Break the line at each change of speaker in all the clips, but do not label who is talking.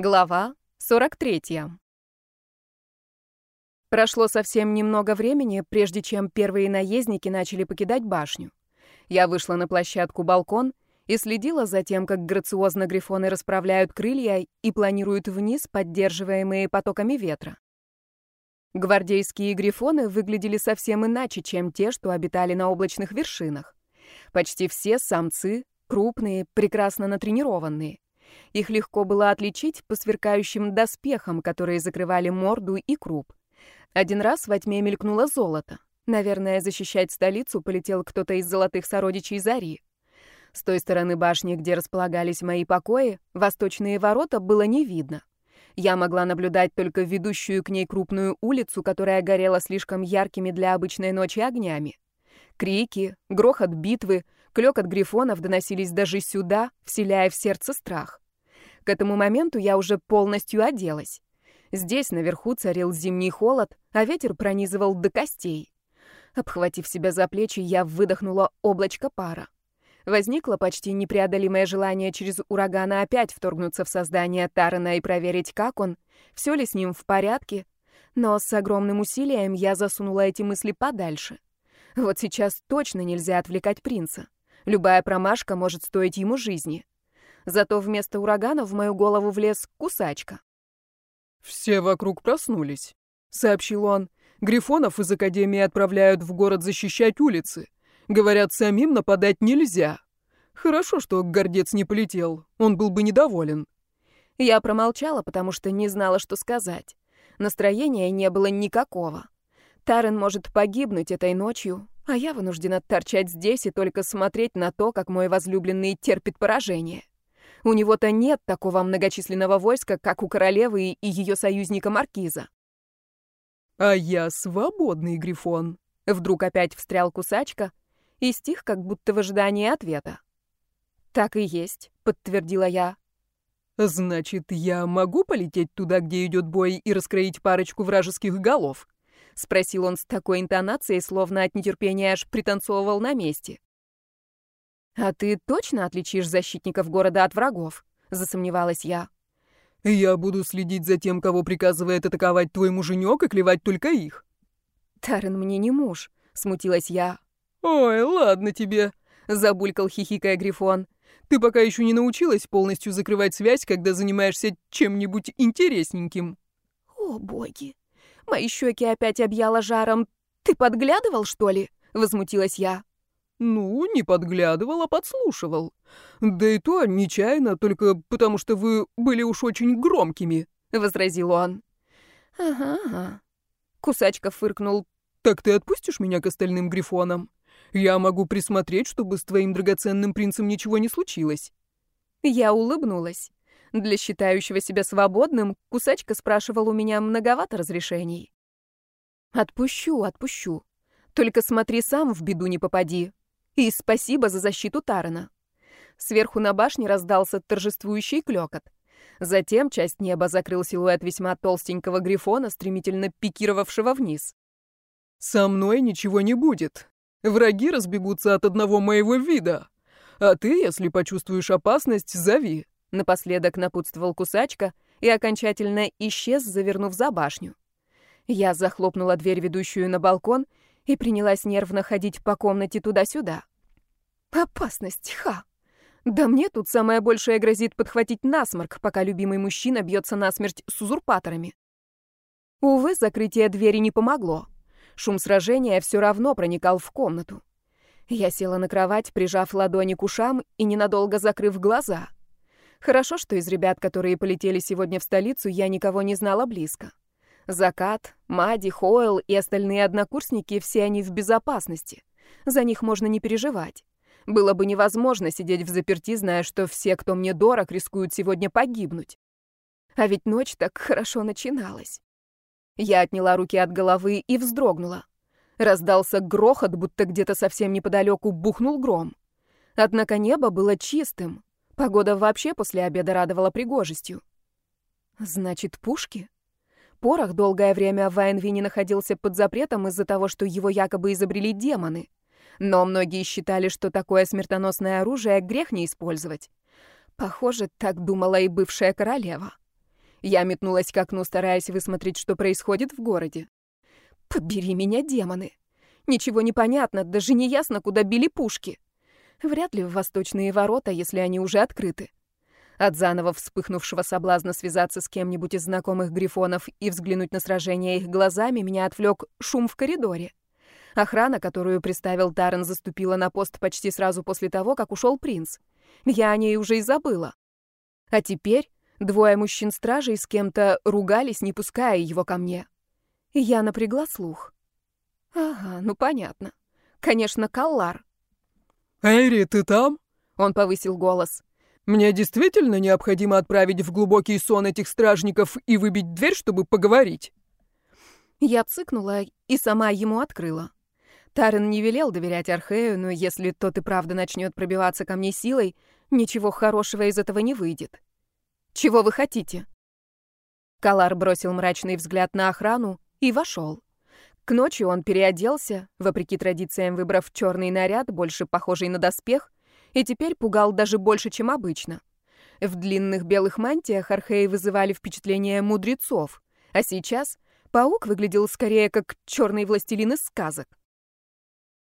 Глава 43. Прошло совсем немного времени, прежде чем первые наездники начали покидать башню. Я вышла на площадку балкон и следила за тем, как грациозно грифоны расправляют крылья и планируют вниз, поддерживаемые потоками ветра. Гвардейские грифоны выглядели совсем иначе, чем те, что обитали на облачных вершинах. Почти все самцы, крупные, прекрасно натренированные. Их легко было отличить по сверкающим доспехам, которые закрывали морду и круп. Один раз во тьме мелькнуло золото. Наверное, защищать столицу полетел кто-то из золотых сородичей Зари. С той стороны башни, где располагались мои покои, восточные ворота было не видно. Я могла наблюдать только ведущую к ней крупную улицу, которая горела слишком яркими для обычной ночи огнями. Крики, грохот битвы, клёкот грифонов доносились даже сюда, вселяя в сердце страх. К этому моменту я уже полностью оделась. Здесь наверху царил зимний холод, а ветер пронизывал до костей. Обхватив себя за плечи, я выдохнула облачко пара. Возникло почти непреодолимое желание через урагана опять вторгнуться в создание Тарана и проверить, как он, все ли с ним в порядке. Но с огромным усилием я засунула эти мысли подальше. Вот сейчас точно нельзя отвлекать принца. Любая промашка может стоить ему жизни. Зато вместо урагана в мою голову влез кусачка.
«Все вокруг проснулись», — сообщил он. «Грифонов из Академии отправляют в город защищать улицы. Говорят, самим нападать нельзя. Хорошо, что гордец не полетел. Он был бы недоволен».
Я промолчала, потому что не знала, что сказать. Настроения не было никакого. Тарен может погибнуть этой ночью, а я вынуждена торчать здесь и только смотреть на то, как мой возлюбленный терпит поражение. У него-то нет такого многочисленного войска, как у королевы и ее союзника Маркиза.
«А я свободный, Грифон», — вдруг опять встрял кусачка и стих, как будто в ожидании ответа.
«Так и есть», — подтвердила я.
«Значит, я могу полететь туда, где идет бой, и раскроить парочку вражеских голов?» — спросил он с такой интонацией, словно от нетерпения аж пританцовывал на месте.
«А ты точно отличишь защитников города от врагов?» — засомневалась я.
«Я буду следить за тем, кого приказывает атаковать твой муженек, и клевать только их».
«Тарен мне не муж», — смутилась я.
«Ой, ладно тебе», — забулькал хихикая Грифон. «Ты пока еще не научилась полностью закрывать связь, когда занимаешься чем-нибудь интересненьким».
«О, боги! Мои щеки опять объяло жаром. Ты подглядывал, что ли?» — возмутилась я.
«Ну, не подглядывал, а подслушивал. Да и то нечаянно, только потому что вы были уж очень громкими», — возразил он.
«Ага, ага». Кусачка фыркнул.
«Так ты отпустишь меня к остальным грифонам? Я могу присмотреть, чтобы с твоим драгоценным принцем ничего не случилось».
Я улыбнулась. Для считающего себя свободным, Кусачка спрашивал у меня многовато разрешений. «Отпущу, отпущу. Только смотри сам, в беду не попади», и спасибо за защиту Тарана. Сверху на башне раздался торжествующий клёкот. Затем часть неба закрыл силуэт весьма толстенького грифона, стремительно пикировавшего вниз.
«Со мной ничего не будет. Враги разбегутся от одного моего вида. А ты, если почувствуешь опасность, зови», — напоследок напутствовал кусачка и окончательно исчез, завернув за башню.
Я захлопнула дверь, ведущую на балкон, и принялась нервно ходить по комнате туда-сюда. Опасность, ха! Да мне тут самое большее грозит подхватить насморк, пока любимый мужчина бьется насмерть с узурпаторами. Увы, закрытие двери не помогло. Шум сражения все равно проникал в комнату. Я села на кровать, прижав ладони к ушам и ненадолго закрыв глаза. Хорошо, что из ребят, которые полетели сегодня в столицу, я никого не знала близко. Закат, Мади, Хойл и остальные однокурсники, все они в безопасности. За них можно не переживать. Было бы невозможно сидеть в заперти, зная, что все, кто мне дорог, рискуют сегодня погибнуть. А ведь ночь так хорошо начиналась. Я отняла руки от головы и вздрогнула. Раздался грохот, будто где-то совсем неподалеку бухнул гром. Однако небо было чистым. Погода вообще после обеда радовала пригожестью. Значит, пушки? Порох долгое время в Айнвине находился под запретом из-за того, что его якобы изобрели демоны. Но многие считали, что такое смертоносное оружие грех не использовать. Похоже, так думала и бывшая королева. Я метнулась к окну, стараясь высмотреть, что происходит в городе. Побери меня, демоны. Ничего не понятно, даже не ясно, куда били пушки. Вряд ли в восточные ворота, если они уже открыты. От заново вспыхнувшего соблазна связаться с кем-нибудь из знакомых грифонов и взглянуть на сражение их глазами меня отвлек шум в коридоре. Охрана, которую приставил Таран, заступила на пост почти сразу после того, как ушел принц. Я о ней уже и забыла. А теперь двое мужчин-стражей с кем-то ругались, не пуская его ко мне. Я напрягла слух. Ага, ну понятно. Конечно, Каллар.
«Эйри, ты там?»
Он повысил голос.
Мне действительно необходимо отправить в глубокий сон этих стражников и выбить дверь, чтобы поговорить?»
Я цыкнула и сама ему открыла. Тарен не велел доверять Архею, но если тот и правда начнет пробиваться ко мне силой, ничего хорошего из этого не выйдет. «Чего вы хотите?» Калар бросил мрачный взгляд на охрану и вошел. К ночи он переоделся, вопреки традициям выбрав черный наряд, больше похожий на доспех, и теперь пугал даже больше, чем обычно. В длинных белых мантиях археи вызывали впечатление мудрецов, а сейчас паук выглядел скорее как черный властелин из сказок.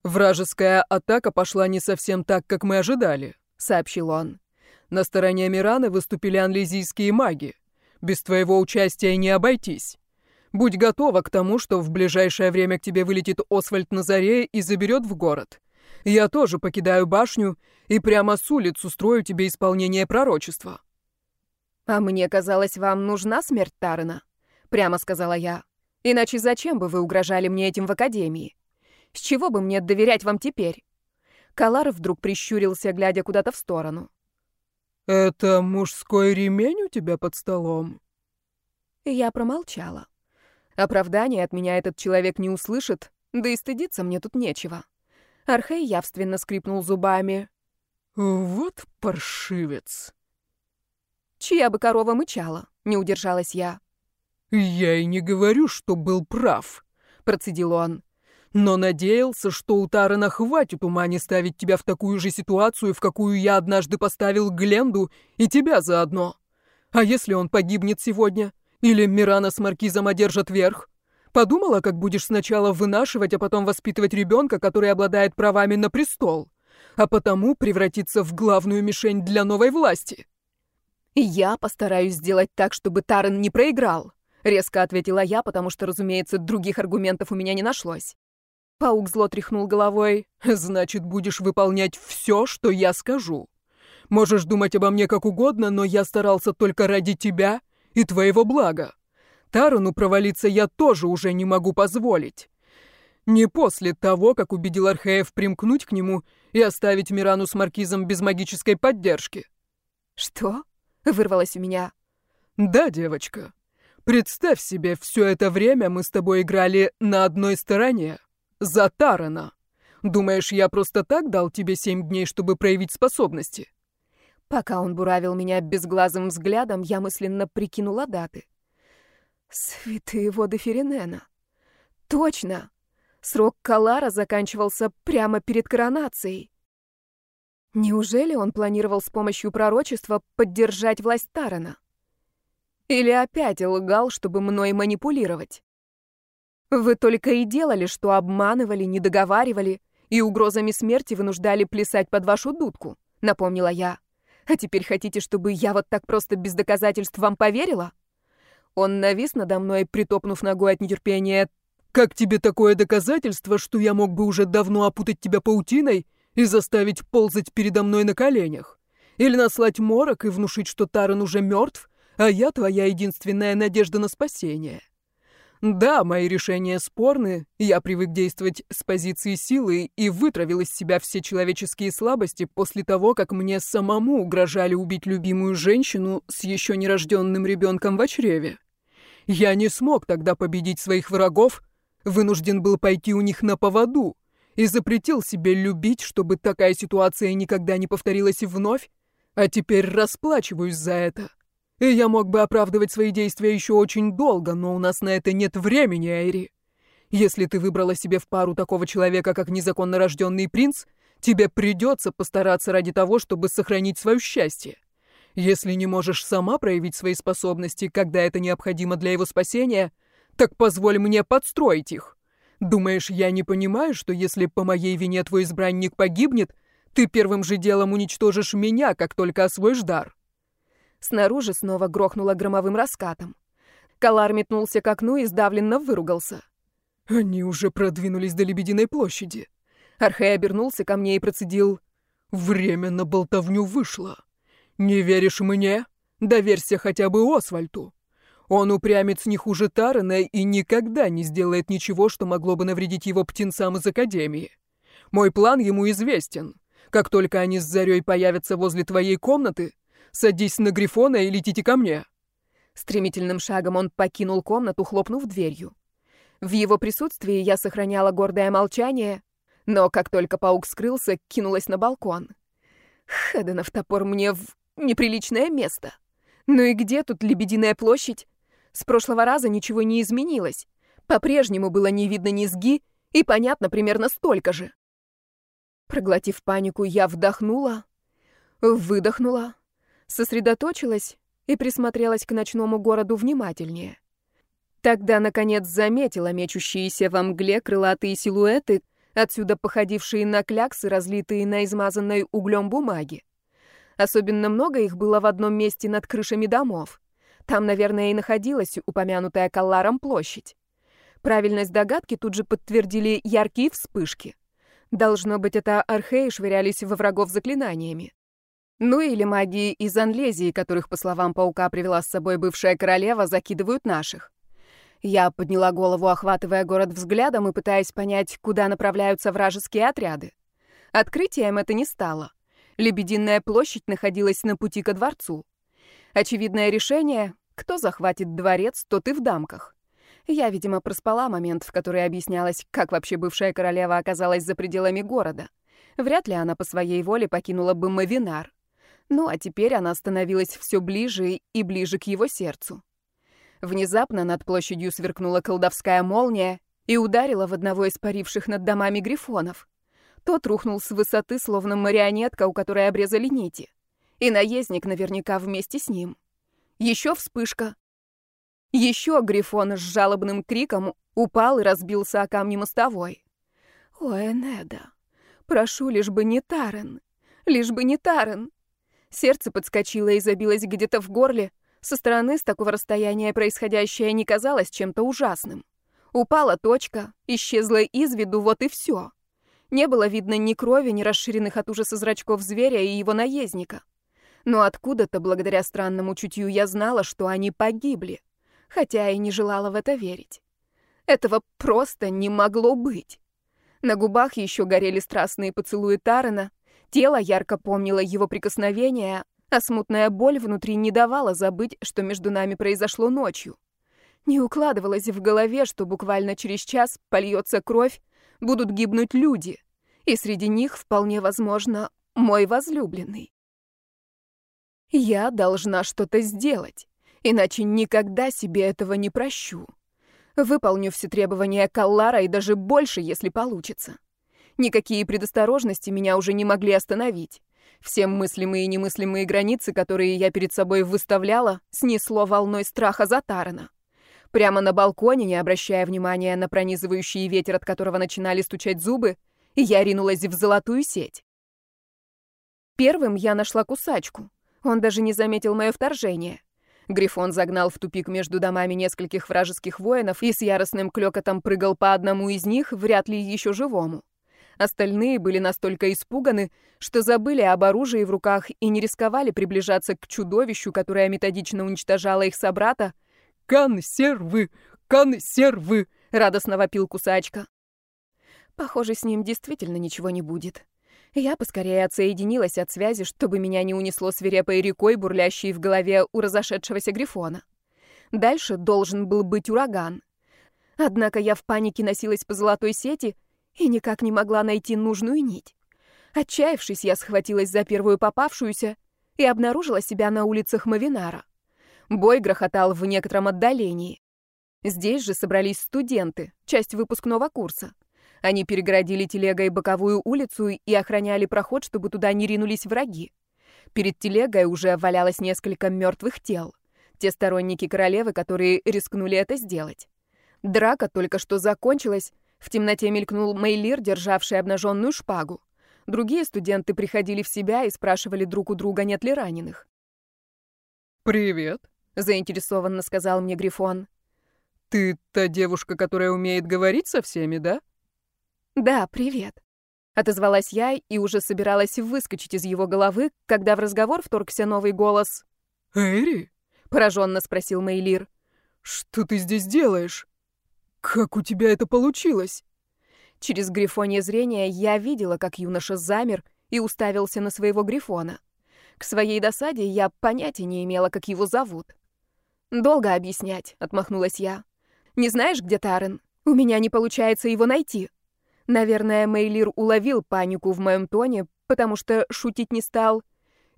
«Вражеская атака пошла не совсем так, как мы ожидали», — сообщил он. «На стороне Мираны выступили анлизийские маги. Без твоего участия не обойтись. Будь готова к тому, что в ближайшее время к тебе вылетит Освальд Назарея и заберет в город. Я тоже покидаю башню и прямо с улиц устрою тебе исполнение пророчества».
«А мне казалось, вам нужна смерть Тарана», — прямо сказала я. «Иначе зачем бы вы угрожали мне этим в Академии? С чего бы мне доверять вам теперь?» Калар вдруг прищурился, глядя куда-то в сторону.
«Это мужской ремень у тебя под столом?»
Я промолчала. Оправдание от меня этот человек не услышит, да и стыдиться мне тут нечего. Архей явственно скрипнул зубами.
«Вот паршивец!»
«Чья бы корова мычала?» — не удержалась я.
«Я и не говорю, что был прав», — процедил он. «Но надеялся, что у Тарана хватит ума не ставить тебя в такую же ситуацию, в какую я однажды поставил Гленду и тебя заодно. А если он погибнет сегодня? Или Мирана с Маркизом одержат верх? Подумала, как будешь сначала вынашивать, а потом воспитывать ребенка, который обладает правами на престол, а потому превратиться в главную мишень для новой власти.
«Я постараюсь сделать так, чтобы Тарен не проиграл», — резко ответила я, потому что, разумеется, других аргументов у меня не нашлось. Паук зло тряхнул головой.
«Значит, будешь выполнять все, что я скажу. Можешь думать обо мне как угодно, но я старался только ради тебя и твоего блага. Тарану провалиться я тоже уже не могу позволить. Не после того, как убедил Археев примкнуть к нему и оставить Мирану с Маркизом без магической поддержки.
«Что?» — вырвалось у меня.
«Да, девочка. Представь себе, все это время мы с тобой играли на одной стороне. За Тарана. Думаешь, я просто так дал тебе семь дней, чтобы проявить способности?»
Пока он буравил меня безглазым взглядом, я мысленно прикинула даты. Святые воды Феринена. Точно. Срок Калара заканчивался прямо перед коронацией. Неужели он планировал с помощью пророчества поддержать власть Тарана? Или опять лгал, чтобы мной манипулировать? Вы только и делали, что обманывали, не договаривали и угрозами смерти вынуждали плясать под вашу дудку, напомнила я. А теперь хотите, чтобы я вот так просто без доказательств вам поверила? Он навис надо мной, притопнув ногой от нетерпения.
«Как тебе такое доказательство, что я мог бы уже давно опутать тебя паутиной и заставить ползать передо мной на коленях? Или наслать морок и внушить, что Таран уже мертв, а я твоя единственная надежда на спасение?» Да, мои решения спорны, я привык действовать с позиции силы и вытравил из себя все человеческие слабости после того, как мне самому угрожали убить любимую женщину с еще нерожденным ребенком в чреве. Я не смог тогда победить своих врагов, вынужден был пойти у них на поводу и запретил себе любить, чтобы такая ситуация никогда не повторилась вновь, а теперь расплачиваюсь за это. И я мог бы оправдывать свои действия еще очень долго, но у нас на это нет времени, Айри. Если ты выбрала себе в пару такого человека, как незаконно рожденный принц, тебе придется постараться ради того, чтобы сохранить свое счастье. Если не можешь сама проявить свои способности, когда это необходимо для его спасения, так позволь мне подстроить их. Думаешь, я не понимаю, что если по моей вине твой избранник погибнет, ты первым же делом уничтожишь меня, как только освоишь дар?»
Снаружи снова грохнуло громовым раскатом. Калар метнулся к окну и сдавленно выругался.
«Они уже продвинулись до Лебединой площади».
Архей обернулся ко мне и процедил.
«Время на болтовню вышло. Не веришь мне? Доверься хотя бы Освальту. Он упрямец не хуже Тарана и никогда не сделает ничего, что могло бы навредить его птенцам из Академии. Мой план ему известен. Как только они с Зарей появятся возле твоей комнаты, садись на Грифона и летите ко мне».
Стремительным шагом он покинул комнату, хлопнув дверью. В его присутствии я сохраняла гордое молчание, но как только паук скрылся, кинулась на балкон. Хеденов топор мне в неприличное место. Ну и где тут Лебединая площадь? С прошлого раза ничего не изменилось. По-прежнему было не видно низги, и понятно примерно столько же. Проглотив панику, я вдохнула, выдохнула, сосредоточилась и присмотрелась к ночному городу внимательнее. Тогда, наконец, заметила мечущиеся во мгле крылатые силуэты, отсюда походившие на кляксы, разлитые на измазанной углем бумаге. Особенно много их было в одном месте над крышами домов. Там, наверное, и находилась упомянутая Калларом площадь. Правильность догадки тут же подтвердили яркие вспышки. Должно быть, это археи швырялись во врагов заклинаниями. Ну или магии из Анлезии, которых, по словам паука, привела с собой бывшая королева, закидывают наших. Я подняла голову, охватывая город взглядом и пытаясь понять, куда направляются вражеские отряды. Открытием это не стало. Лебединая площадь находилась на пути ко дворцу. Очевидное решение — кто захватит дворец, тот и в дамках. Я, видимо, проспала момент, в который объяснялось, как вообще бывшая королева оказалась за пределами города. Вряд ли она по своей воле покинула бы Мавинар. Ну, а теперь она становилась все ближе и ближе к его сердцу. Внезапно над площадью сверкнула колдовская молния и ударила в одного из паривших над домами грифонов. Тот рухнул с высоты, словно марионетка, у которой обрезали нити. И наездник наверняка вместе с ним. Еще вспышка. Еще Грифон с жалобным криком упал и разбился о камни мостовой. «Ой, Неда, прошу, лишь бы не Тарен, лишь бы не Тарен!» Сердце подскочило и забилось где-то в горле. Со стороны с такого расстояния происходящее не казалось чем-то ужасным. Упала точка, исчезла из виду, вот и все. Не было видно ни крови, ни расширенных от ужаса зрачков зверя и его наездника. Но откуда-то, благодаря странному чутью, я знала, что они погибли, хотя и не желала в это верить. Этого просто не могло быть. На губах еще горели страстные поцелуи Тарана, тело ярко помнило его прикосновения, а смутная боль внутри не давала забыть, что между нами произошло ночью. Не укладывалось в голове, что буквально через час польется кровь, будут гибнуть люди, и среди них, вполне возможно, мой возлюбленный. Я должна что-то сделать, иначе никогда себе этого не прощу. Выполню все требования Каллара и даже больше, если получится. Никакие предосторожности меня уже не могли остановить. Все мыслимые и немыслимые границы, которые я перед собой выставляла, снесло волной страха за Тарана. Прямо на балконе, не обращая внимания на пронизывающий ветер, от которого начинали стучать зубы, я ринулась в золотую сеть. Первым я нашла кусачку. Он даже не заметил мое вторжение. Грифон загнал в тупик между домами нескольких вражеских воинов и с яростным клёкотом прыгал по одному из них, вряд ли еще живому. Остальные были настолько испуганы, что забыли об оружии в руках и не рисковали приближаться к чудовищу, которое методично уничтожало их собрата.
«Консервы! Консервы!» — радостно вопил кусачка.
Похоже, с ним действительно ничего не будет. Я поскорее отсоединилась от связи, чтобы меня не унесло свирепой рекой, бурлящей в голове у разошедшегося Грифона. Дальше должен был быть ураган. Однако я в панике носилась по золотой сети и никак не могла найти нужную нить. Отчаявшись, я схватилась за первую попавшуюся и обнаружила себя на улицах Мавинара. Бой грохотал в некотором отдалении. Здесь же собрались студенты, часть выпускного курса. Они перегородили телегой боковую улицу и охраняли проход, чтобы туда не ринулись враги. Перед телегой уже валялось несколько мертвых тел. Те сторонники королевы, которые рискнули это сделать. Драка только что закончилась. В темноте мелькнул Мейлир, державший обнаженную шпагу. Другие студенты приходили в себя и спрашивали друг у друга, нет ли раненых.
«Привет», — заинтересованно сказал мне Грифон. «Ты та девушка, которая умеет говорить со всеми, да?»
«Да, привет», — отозвалась я и уже собиралась выскочить из его головы, когда в разговор вторгся новый голос.
«Эри?»
— пораженно спросил Мейлир.
«Что ты здесь делаешь? Как у тебя это получилось?»
Через грифонье зрение я видела, как юноша замер и уставился на своего грифона. К своей досаде я понятия не имела, как его зовут. «Долго объяснять», — отмахнулась я. «Не знаешь, где Тарен? У меня не получается его найти». Наверное, Мейлир уловил панику в моем тоне, потому что шутить не стал.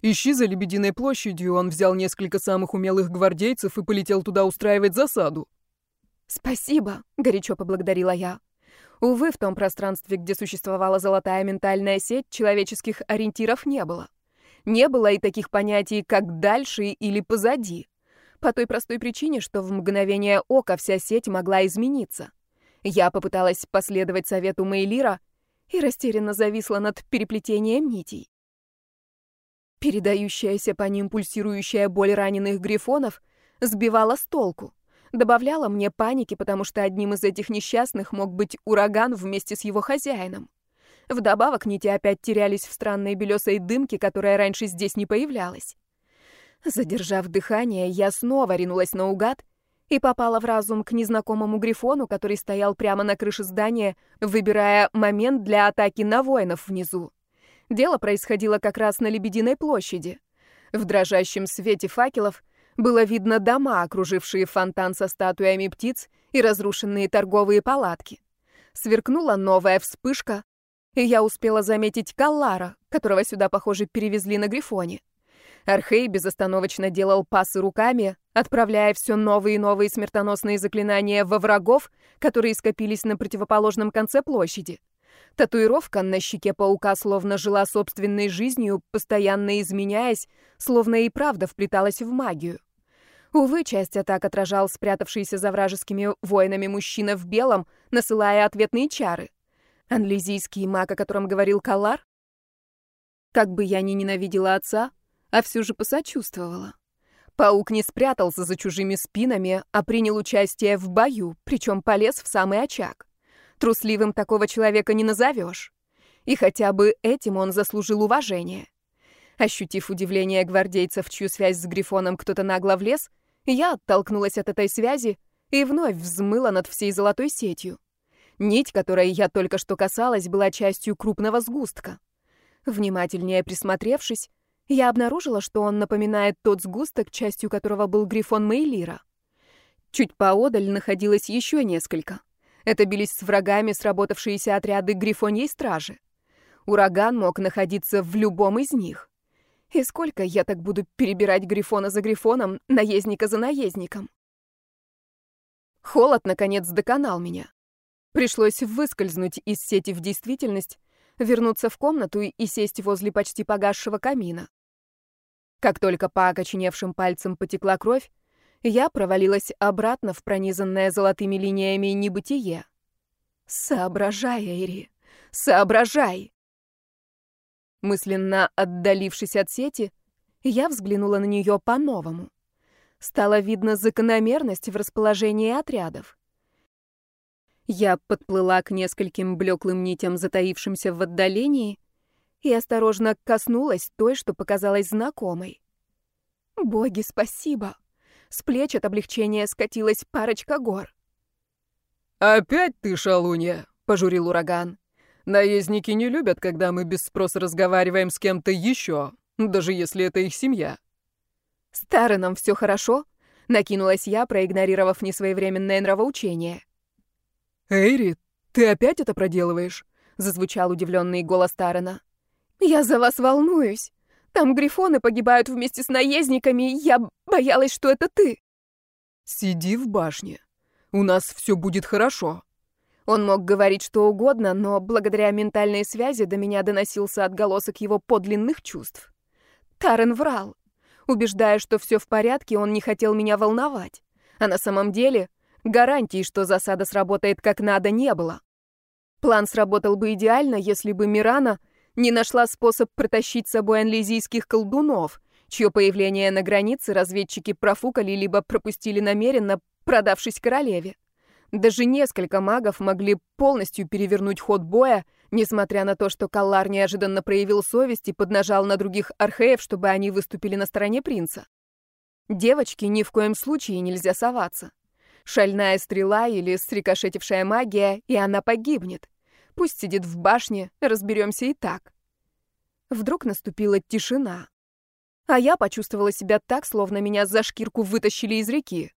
«Ищи за Лебединой площадью, он взял несколько самых умелых гвардейцев и полетел туда устраивать засаду».
«Спасибо», — горячо поблагодарила я. Увы, в том пространстве, где существовала золотая ментальная сеть, человеческих ориентиров не было. Не было и таких понятий, как «дальше» или «позади». По той простой причине, что в мгновение ока вся сеть могла измениться. Я попыталась последовать совету Мейлира и растерянно зависла над переплетением нитей. Передающаяся по ним пульсирующая боль раненых грифонов сбивала с толку добавляла мне паники, потому что одним из этих несчастных мог быть ураган вместе с его хозяином. Вдобавок нити опять терялись в странной белесой дымке, которая раньше здесь не появлялась. Задержав дыхание, я снова ринулась наугад и попала в разум к незнакомому грифону, который стоял прямо на крыше здания, выбирая момент для атаки на воинов внизу. Дело происходило как раз на Лебединой площади. В дрожащем свете факелов было видно дома, окружившие фонтан со статуями птиц и разрушенные торговые палатки. Сверкнула новая вспышка, и я успела заметить Каллара, которого сюда, похоже, перевезли на Грифоне. Архей безостановочно делал пасы руками, отправляя все новые и новые смертоносные заклинания во врагов, которые скопились на противоположном конце площади. Татуировка на щеке паука словно жила собственной жизнью, постоянно изменяясь, словно и правда вплеталась в магию. Увы, часть атак отражал спрятавшийся за вражескими воинами мужчина в белом, насылая ответные чары. Анлизийский маг, о котором говорил Калар? Как бы я ни ненавидела отца, а все же посочувствовала. Паук не спрятался за чужими спинами, а принял участие в бою, причем полез в самый очаг. Трусливым такого человека не назовешь. И хотя бы этим он заслужил уважение. Ощутив удивление гвардейцев, чью связь с Грифоном кто-то нагло влез, я оттолкнулась от этой связи и вновь взмыла над всей золотой сетью. Нить, которой я только что касалась, была частью крупного сгустка. Внимательнее присмотревшись, я обнаружила, что он напоминает тот сгусток, частью которого был Грифон Мейлира. Чуть поодаль находилось еще несколько — это бились с врагами сработавшиеся отряды Грифоньей стражи. Ураган мог находиться в любом из них. И сколько я так буду перебирать Грифона за Грифоном, наездника за наездником? Холод, наконец, доконал меня. Пришлось выскользнуть из сети в действительность, вернуться в комнату и сесть возле почти погасшего камина. Как только по окоченевшим пальцам потекла кровь, я провалилась обратно в пронизанное золотыми линиями небытие. Соображай, Эйри, соображай! Мысленно отдалившись от сети, я взглянула на нее по-новому. Стало видно закономерность в расположении отрядов. Я подплыла к нескольким блеклым нитям, затаившимся в отдалении, и осторожно коснулась той, что показалась знакомой. «Боги, спасибо!» С плеч от облегчения скатилась парочка гор.
«Опять ты, шалунья!» — пожурил ураган. «Наездники не любят, когда мы без спроса разговариваем с кем-то еще, даже если это их семья».
«С Тареном все хорошо?» — накинулась я, проигнорировав несвоевременное нравоучение.
«Эйри, ты опять это проделываешь?» — зазвучал удивленный голос Тарена.
«Я за вас волнуюсь. Там грифоны погибают вместе с наездниками, я боялась, что это ты.
Сиди в башне. У нас все будет хорошо.
Он мог говорить что угодно, но благодаря ментальной связи до меня доносился отголосок его подлинных чувств. Тарен врал. Убеждая, что все в порядке, он не хотел меня волновать. А на самом деле гарантии, что засада сработает как надо, не было. План сработал бы идеально, если бы Мирана не нашла способ протащить с собой анлизийских колдунов, чье появление на границе разведчики профукали либо пропустили намеренно, продавшись королеве. Даже несколько магов могли полностью перевернуть ход боя, несмотря на то, что Каллар неожиданно проявил совесть и поднажал на других археев, чтобы они выступили на стороне принца. Девочке ни в коем случае нельзя соваться. Шальная стрела или срикошетившая магия, и она погибнет. Пусть сидит в башне, разберемся и так. Вдруг наступила тишина. А я почувствовала себя так, словно меня за шкирку вытащили из реки.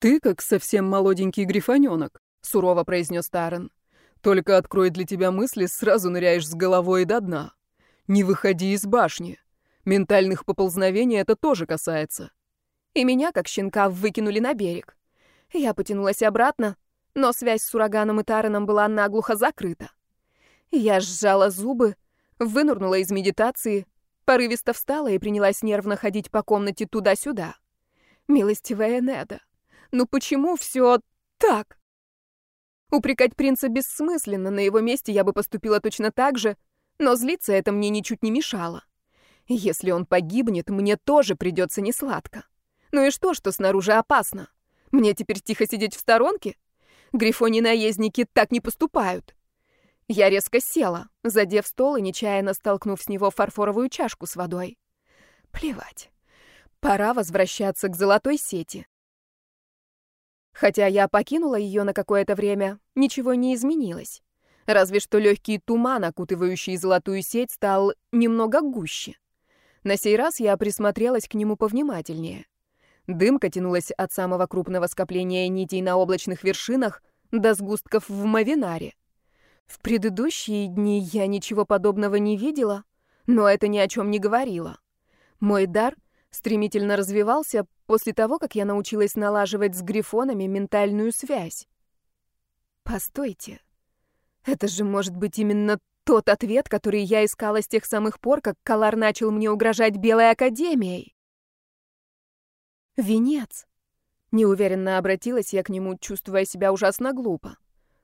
«Ты как совсем молоденький грифонёнок», — сурово произнес Тарен. «Только открой для тебя мысли, сразу ныряешь с головой до дна. Не выходи из башни. Ментальных поползновений это тоже касается».
И меня, как щенка, выкинули на берег. Я потянулась обратно, но связь с ураганом и Тареном была наглухо закрыта. Я сжала зубы, вынурнула из медитации, порывисто встала и принялась нервно ходить по комнате туда-сюда. Милостивая Неда, ну почему все так? Упрекать принца бессмысленно, на его месте я бы поступила точно так же, но злиться это мне ничуть не мешало. Если он погибнет, мне тоже придется несладко. Ну и что, что снаружи опасно? Мне теперь тихо сидеть в сторонке? Грифони-наездники так не поступают. Я резко села, задев стол и нечаянно столкнув с него фарфоровую чашку с водой. Плевать. Пора возвращаться к золотой сети. Хотя я покинула ее на какое-то время, ничего не изменилось. Разве что легкий туман, окутывающий золотую сеть, стал немного гуще. На сей раз я присмотрелась к нему повнимательнее. Дымка тянулась от самого крупного скопления нитей на облачных вершинах до сгустков в Мавинаре. В предыдущие дни я ничего подобного не видела, но это ни о чем не говорило. Мой дар стремительно развивался после того, как я научилась налаживать с грифонами ментальную связь. Постойте, это же может быть именно тот ответ, который я искала с тех самых пор, как Калар начал мне угрожать Белой Академией. Венец. Неуверенно обратилась я к нему, чувствуя себя ужасно глупо.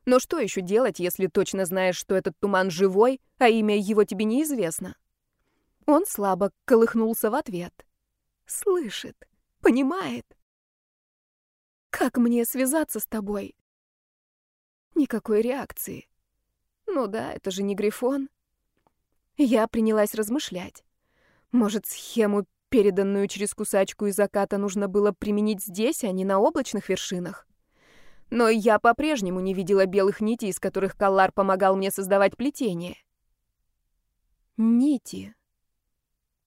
Но что еще делать, если точно знаешь, что этот туман живой, а имя его тебе неизвестно? Он слабо колыхнулся в ответ. Слышит, понимает. Как мне связаться с тобой? Никакой реакции. Ну да, это же не Грифон. Я принялась размышлять. Может, схему переданную через кусачку из заката, нужно было применить здесь, а не на облачных вершинах. Но я по-прежнему не видела белых нитей, из которых Каллар помогал мне создавать плетение. Нити.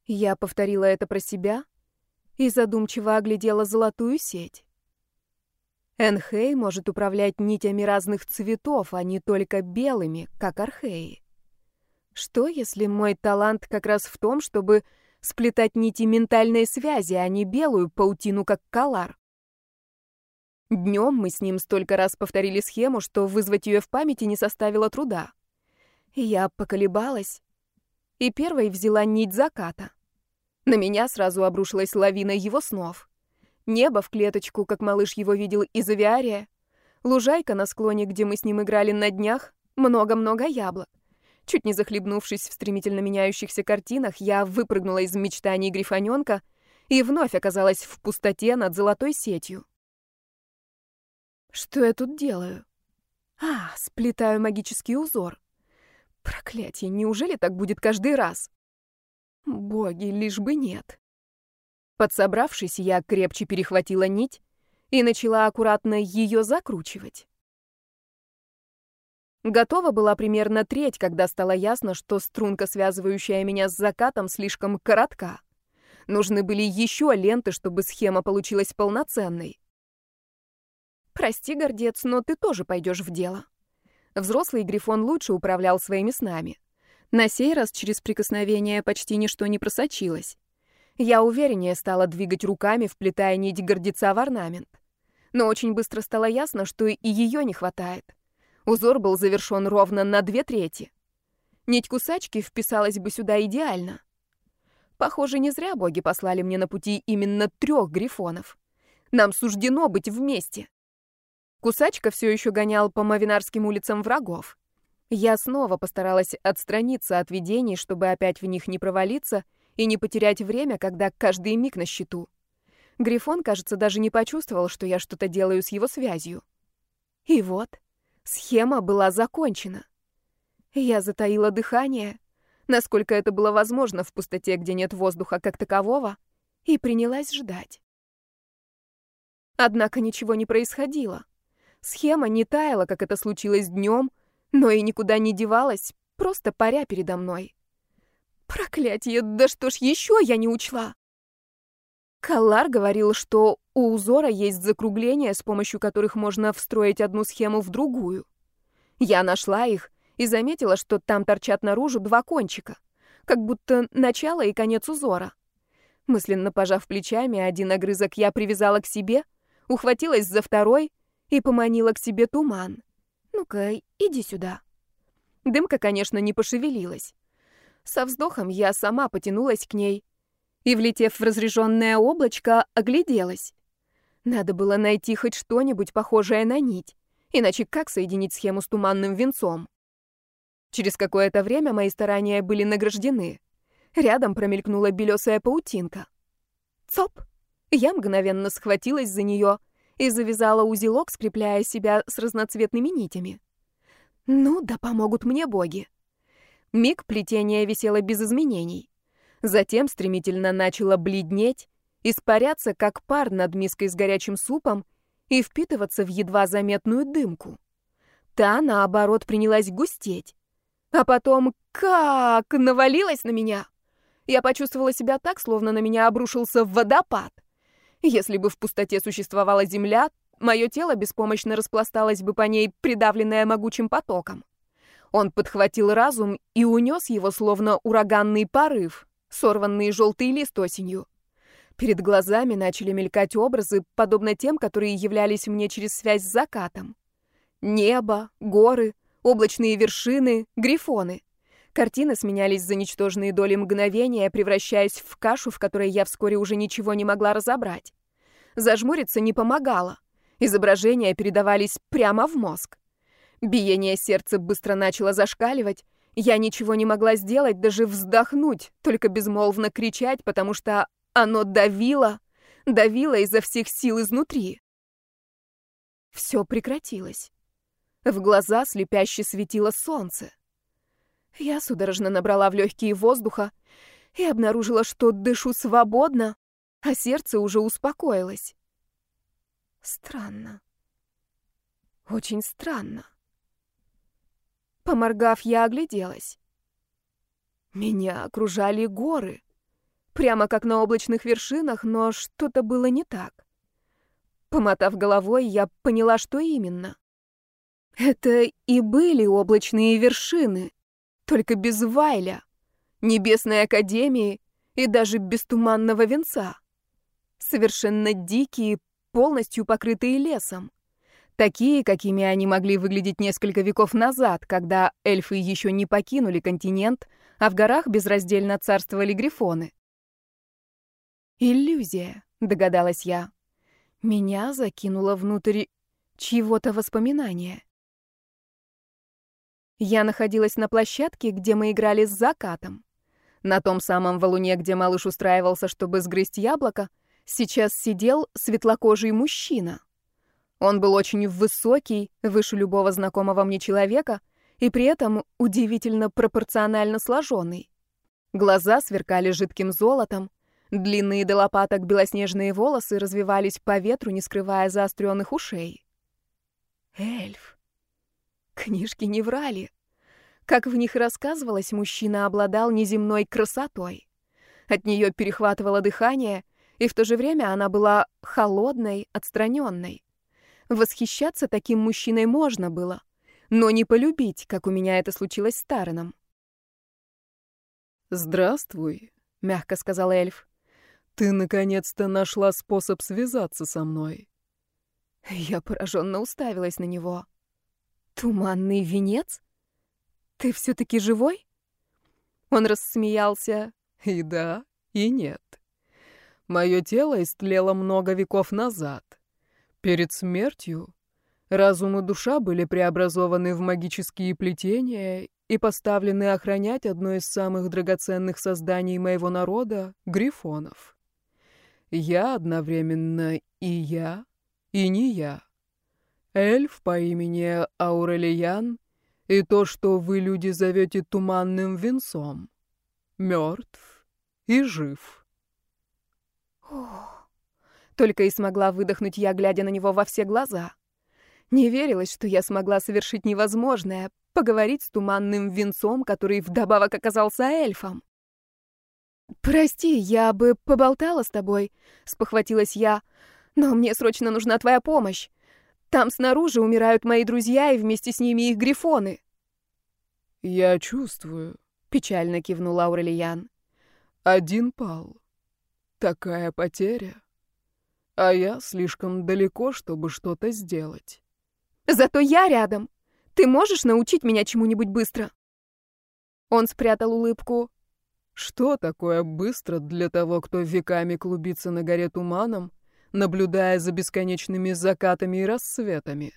Я повторила это про себя и задумчиво оглядела золотую сеть. Энхей может управлять нитями разных цветов, а не только белыми, как археи. Что, если мой талант как раз в том, чтобы сплетать нити ментальной связи, а не белую паутину, как Калар. Днем мы с ним столько раз повторили схему, что вызвать ее в памяти не составило труда. Я поколебалась и первой взяла нить заката. На меня сразу обрушилась лавина его снов. Небо в клеточку, как малыш его видел из авиария. Лужайка на склоне, где мы с ним играли на днях, много-много яблок. Чуть не захлебнувшись в стремительно меняющихся картинах, я выпрыгнула из мечтаний грифонёнка и вновь оказалась в пустоте над золотой сетью. Что я тут делаю? А, сплетаю магический узор. Проклятие, неужели так будет каждый раз? Боги, лишь бы нет. Подсобравшись, я крепче перехватила нить и начала аккуратно ее закручивать. Готова была примерно треть, когда стало ясно, что струнка, связывающая меня с закатом, слишком коротка. Нужны были еще ленты, чтобы схема получилась полноценной. Прости, гордец, но ты тоже пойдешь в дело. Взрослый Грифон лучше управлял своими снами. На сей раз через прикосновение почти ничто не просочилось. Я увереннее стала двигать руками, вплетая нить гордеца в орнамент. Но очень быстро стало ясно, что и ее не хватает. Узор был завершен ровно на две трети. Нить кусачки вписалась бы сюда идеально. Похоже, не зря боги послали мне на пути именно трех грифонов. Нам суждено быть вместе. Кусачка все еще гонял по Мавинарским улицам врагов. Я снова постаралась отстраниться от видений, чтобы опять в них не провалиться и не потерять время, когда каждый миг на счету. Грифон, кажется, даже не почувствовал, что я что-то делаю с его связью. И вот, схема была закончена. Я затаила дыхание, насколько это было возможно в пустоте, где нет воздуха как такового, и принялась ждать. Однако ничего не происходило. Схема не таяла, как это случилось днем, но и никуда не девалась, просто паря передо мной. Проклятье, да что ж еще я не учла? Каллар говорил, что у узора есть закругления, с помощью которых можно встроить одну схему в другую. Я нашла их и заметила, что там торчат наружу два кончика, как будто начало и конец узора. Мысленно пожав плечами, один огрызок я привязала к себе, ухватилась за второй и поманила к себе туман. «Ну-ка, иди сюда». Дымка, конечно, не пошевелилась. Со вздохом я сама потянулась к ней и, влетев в разреженное облачко, огляделась. Надо было найти хоть что-нибудь похожее на нить, иначе как соединить схему с туманным венцом? Через какое-то время мои старания были награждены. Рядом промелькнула белесая паутинка. Цоп! Я мгновенно схватилась за нее и завязала узелок, скрепляя себя с разноцветными нитями. Ну, да помогут мне боги. Миг плетения висело без изменений. Затем стремительно начало бледнеть, испаряться, как пар над миской с горячим супом, и впитываться в едва заметную дымку. Та, наоборот, принялась густеть. А потом как навалилась на меня. Я почувствовала себя так, словно на меня обрушился водопад. Если бы в пустоте существовала земля, мое тело беспомощно распласталось бы по ней, придавленное могучим потоком. Он подхватил разум и унес его, словно ураганный порыв, сорванный желтый лист осенью. Перед глазами начали мелькать образы, подобно тем, которые являлись мне через связь с закатом. Небо, горы, облачные вершины, грифоны. Картины сменялись за ничтожные доли мгновения, превращаясь в кашу, в которой я вскоре уже ничего не могла разобрать. Зажмуриться не помогало. Изображения передавались прямо в мозг. Биение сердца быстро начало зашкаливать. Я ничего не могла сделать, даже вздохнуть, только безмолвно кричать, потому что оно давило, давило изо всех сил изнутри. Все прекратилось. В глаза слепяще светило солнце. Я судорожно набрала в легкие воздуха и обнаружила, что дышу свободно, а сердце уже успокоилось. Странно. Очень странно. Поморгав, я огляделась. Меня окружали горы. Прямо как на облачных вершинах, но что-то было не так. Помотав головой, я поняла, что именно. Это и были облачные вершины, только без Вайля, Небесной Академии и даже без туманного венца. Совершенно дикие, полностью покрытые лесом. Такие, какими они могли выглядеть несколько веков назад, когда эльфы еще не покинули континент, а в горах безраздельно царствовали грифоны. «Иллюзия», — догадалась я. Меня закинуло внутрь чьего-то воспоминания. Я находилась на площадке, где мы играли с закатом. На том самом валуне, где малыш устраивался, чтобы сгрызть яблоко, сейчас сидел светлокожий мужчина. Он был очень высокий, выше любого знакомого мне человека, и при этом удивительно пропорционально сложенный. Глаза сверкали жидким золотом, длинные до лопаток белоснежные волосы развивались по ветру, не скрывая заостренных ушей. Эльф. Книжки не врали. Как в них рассказывалось, мужчина обладал неземной красотой. От нее перехватывало дыхание, и в то же время она была холодной, отстраненной. Восхищаться таким мужчиной можно было, но не полюбить, как у меня это случилось с Тараном.
«Здравствуй», — мягко сказал эльф. «Ты наконец-то нашла способ связаться со мной».
Я пораженно уставилась на него. «Туманный венец? Ты все-таки живой?» Он рассмеялся.
«И да, и нет. Мое тело истлело много веков назад. Перед смертью разум и душа были преобразованы в магические плетения и поставлены охранять одно из самых драгоценных созданий моего народа — грифонов. Я одновременно и я, и не я. Эльф по имени Аурелиян и то, что вы, люди, зовете туманным венцом. Мертв и жив.
Ох, только и смогла выдохнуть я, глядя на него во все глаза. Не верилось, что я смогла совершить невозможное — поговорить с туманным венцом, который вдобавок оказался эльфом. «Прости, я бы поболтала с тобой», — спохватилась я, — «но мне срочно нужна твоя помощь. Там снаружи умирают мои друзья, и вместе с ними их грифоны».
«Я чувствую», — печально кивнул Аурелиян. «Один пал. Такая потеря. А я слишком далеко, чтобы что-то сделать».
«Зато я рядом. Ты можешь научить меня чему-нибудь быстро?» Он спрятал улыбку.
Что такое быстро для того, кто веками клубится на горе туманом, наблюдая за бесконечными закатами и рассветами?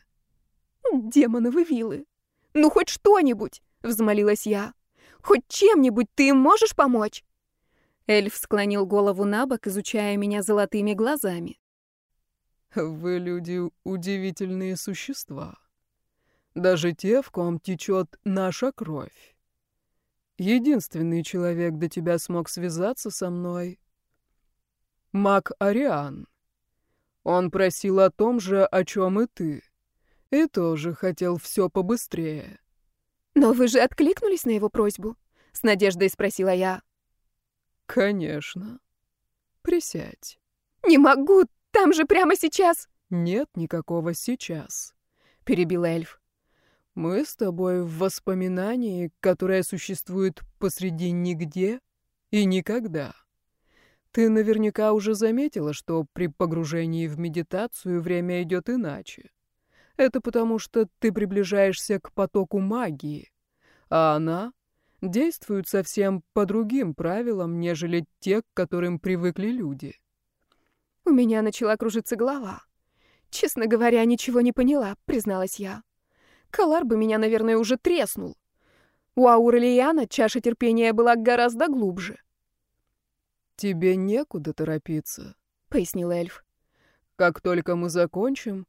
Демоновы вилы. Ну, хоть что-нибудь, взмолилась я. Хоть чем-нибудь ты им можешь помочь? Эльф склонил голову на бок, изучая меня золотыми глазами.
Вы, люди, удивительные существа. Даже те, в ком течет наша кровь. Единственный человек до тебя смог связаться со мной — Мак Ариан. Он просил о том же, о чем и ты. И тоже хотел все побыстрее.
«Но вы же откликнулись на его просьбу?» — с надеждой спросила я.
«Конечно. Присядь».
«Не могу, там же прямо сейчас...»
«Нет никакого сейчас», — перебил эльф. Мы с тобой в воспоминании, которое существует посреди нигде и никогда. Ты наверняка уже заметила, что при погружении в медитацию время идет иначе. Это потому, что ты приближаешься к потоку магии, а она действует совсем по другим правилам, нежели те, к которым привыкли люди.
У меня начала кружиться голова. Честно говоря, ничего не поняла, призналась я. Калар бы меня, наверное, уже треснул. У Аурелияна чаша терпения была гораздо глубже.
«Тебе некуда торопиться», —
пояснил эльф.
«Как только мы закончим,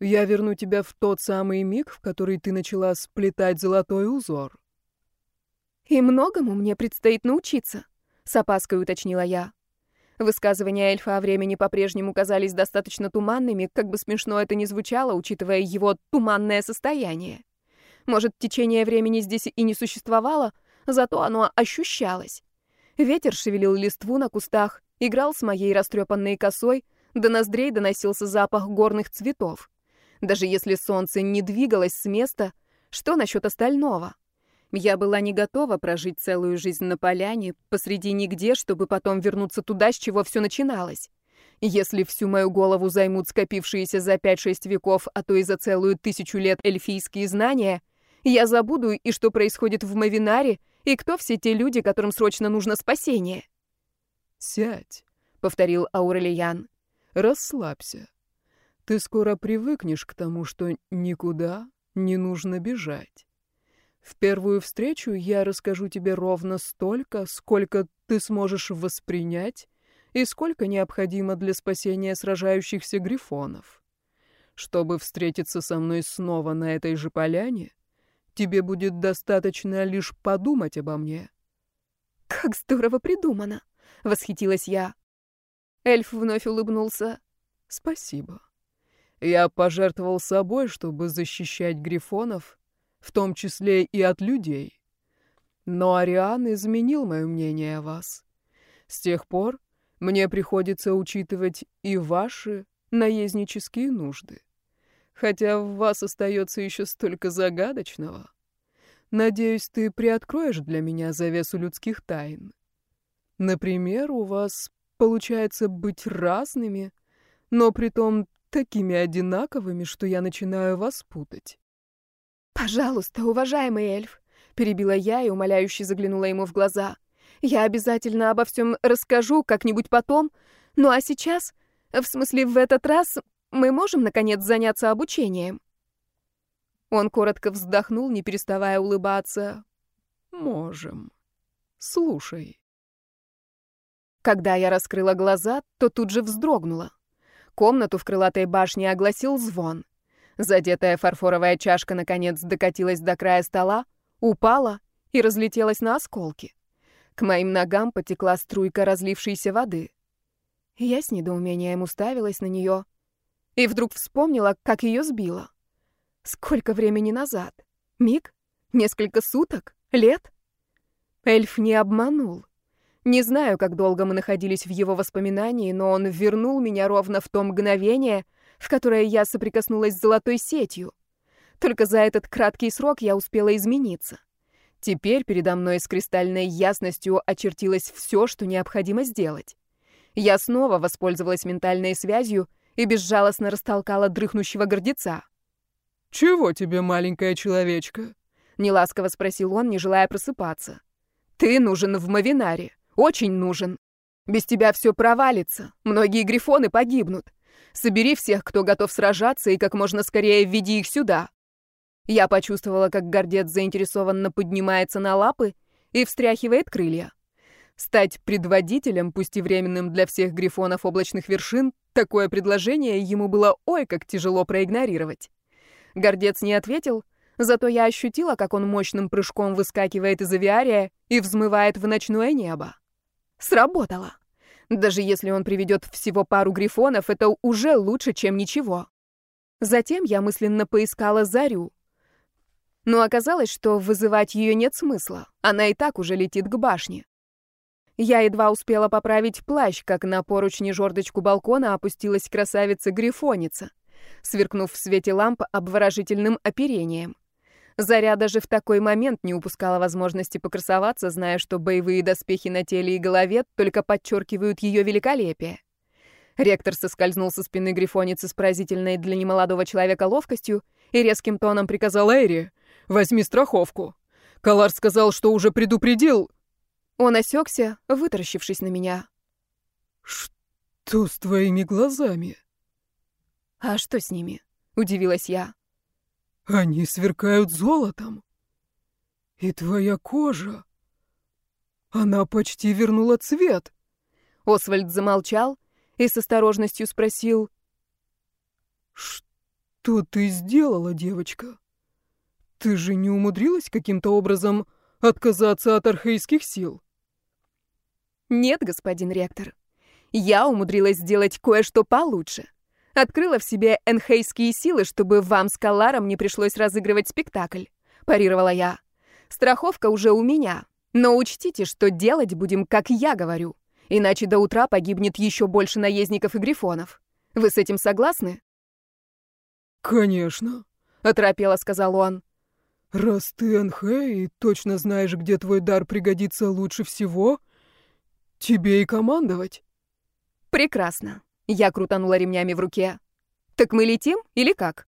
я верну тебя в тот самый миг, в который ты начала сплетать золотой узор».
«И многому мне предстоит научиться», — с опаской уточнила я. Высказывания эльфа о времени по-прежнему казались достаточно туманными, как бы смешно это ни звучало, учитывая его туманное состояние. Может, течение времени здесь и не существовало, зато оно ощущалось. Ветер шевелил листву на кустах, играл с моей растрепанной косой, до ноздрей доносился запах горных цветов. Даже если солнце не двигалось с места, что насчет остального? Я была не готова прожить целую жизнь на поляне, посреди нигде, чтобы потом вернуться туда, с чего все начиналось. Если всю мою голову займут скопившиеся за 5-6 веков, а то и за целую тысячу лет эльфийские знания, я забуду и что происходит в Мавинаре, и кто все те люди, которым срочно нужно спасение.
«Сядь», — повторил Аурелиян. «Расслабься. Ты скоро привыкнешь к тому, что никуда не нужно бежать. В первую встречу я расскажу тебе ровно столько, сколько ты сможешь воспринять и сколько необходимо для спасения сражающихся грифонов. Чтобы встретиться со мной снова на этой же поляне, тебе будет достаточно лишь подумать обо мне.
«Как здорово придумано!» — восхитилась я. Эльф вновь улыбнулся.
«Спасибо. Я пожертвовал собой, чтобы защищать грифонов, в том числе и от людей. Но Ариан изменил мое мнение о вас. С тех пор мне приходится учитывать и ваши наезднические нужды. Хотя в вас остается еще столько загадочного. Надеюсь, ты приоткроешь для меня завесу людских тайн. Например, у вас получается быть разными, но при том такими одинаковыми, что я начинаю вас путать.
«Пожалуйста, уважаемый эльф», — перебила я и умоляюще заглянула ему в глаза. Я обязательно обо всем расскажу как-нибудь потом. Ну а сейчас, в смысле в этот раз, мы можем, наконец, заняться обучением?» Он коротко вздохнул, не переставая улыбаться.
«Можем. Слушай».
Когда я раскрыла глаза, то тут же вздрогнула. Комнату в крылатой башне огласил звон. Задетая фарфоровая чашка наконец докатилась до края стола, упала и разлетелась на осколки. К моим ногам потекла струйка разлившейся воды. Я с недоумением уставилась на нее и вдруг вспомнила, как ее сбила. Сколько времени назад? Миг? Несколько суток? Лет? Эльф не обманул. Не знаю, как долго мы находились в его воспоминании, но он вернул меня ровно в то мгновение, в которое я соприкоснулась с золотой сетью. Только за этот краткий срок я успела измениться. Теперь передо мной с кристальной ясностью очертилось все, что необходимо сделать. Я снова воспользовалась ментальной связью и безжалостно растолкала дрыхнущего гордеца.
«Чего тебе, маленькая человечка?»
— неласково спросил он, не желая просыпаться. «Ты нужен в Мавинаре. Очень нужен. Без тебя все провалится. Многие грифоны погибнут. Собери всех, кто готов сражаться, и как можно скорее введи их сюда. Я почувствовала, как гордец заинтересованно поднимается на лапы и встряхивает крылья. Стать предводителем, пусть и временным для всех грифонов облачных вершин, такое предложение ему было ой как тяжело проигнорировать. Гордец не ответил, зато я ощутила, как он мощным прыжком выскакивает из авиария и взмывает в ночное небо. Сработало. Даже если он приведет всего пару грифонов, это уже лучше, чем ничего. Затем я мысленно поискала Зарю. Но оказалось, что вызывать ее нет смысла. Она и так уже летит к башне. Я едва успела поправить плащ, как на поручни жердочку балкона опустилась красавица-грифоница, сверкнув в свете ламп обворожительным оперением. Заря даже в такой момент не упускала возможности покрасоваться, зная, что боевые доспехи на теле и голове только подчеркивают ее великолепие. Ректор соскользнул со спины грифоницы с поразительной для немолодого человека ловкостью и резким тоном приказал Эри, «Возьми страховку. Калар сказал, что уже предупредил». Он осекся, вытаращившись на меня.
«Что с твоими глазами?»
«А что с ними?» — удивилась я.
Они сверкают золотом. И твоя кожа... Она почти вернула цвет.
Освальд замолчал и с осторожностью спросил.
«Что ты сделала, девочка? Ты же не умудрилась каким-то образом отказаться от архейских сил?»
«Нет, господин ректор. Я умудрилась сделать кое-что получше. Открыла в себе энхейские силы, чтобы вам с Каларом не пришлось разыгрывать спектакль. Парировала я. Страховка уже у меня. Но учтите, что делать будем, как я говорю. Иначе до утра погибнет еще больше наездников и грифонов. Вы с этим согласны?
Конечно,
оторопело сказал он.
Раз ты Энхэй и точно знаешь, где твой дар пригодится лучше всего, тебе и командовать.
Прекрасно. Я крутанула ремнями в руке. «Так мы летим или как?»